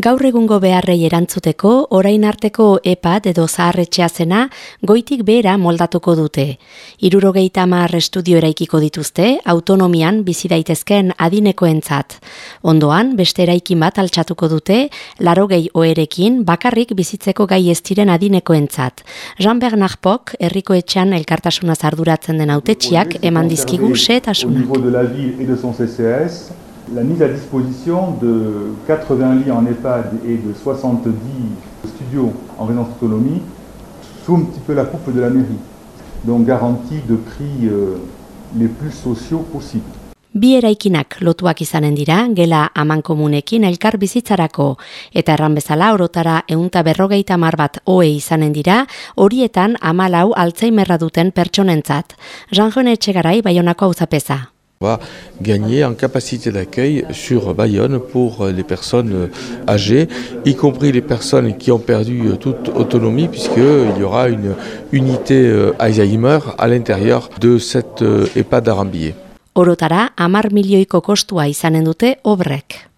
Gaur egungo beharrei erantzuteko, orain arteko epat edo zaharretxea zena, goitik behera moldatuko dute. Irurogeita mar estudio eraikiko dituzte, autonomian bizi daitezken adinekoentzat. Ondoan, beste eraikin bat altxatuko dute, larogei oerekin bakarrik bizitzeko gai ez diren adinekoentzat. Jean-Bernard Pok, herriko etxean elkartasuna zarduratzen den autetxiak, eman dizkigu setasunak. La mise à disposition de 80 lits en EHPAD et de 70 studios en résidence autonomie sous un petit peu la coupe de la mairie. Donc garantie de prix euh, les plus sociaux possibles. Bi eraikinak lotuak izanen dira, gela aman komunekin elkar bizitzarako, eta erran bezala orotara eunta berrogeita mar bat oe izanen dira, horietan amalau altzaimerra duten pertsonentzat. Jean-Jone Etxegarai, Bayonako hau zapeza. On va gagner en capacité d'accueil sur Bayonne pour les personnes âgées, y compris les personnes qui ont perdu toute autonomie, puisqu'il y aura une unité euh, Alzheimer à l'intérieur de cette euh, EHPAD obrek.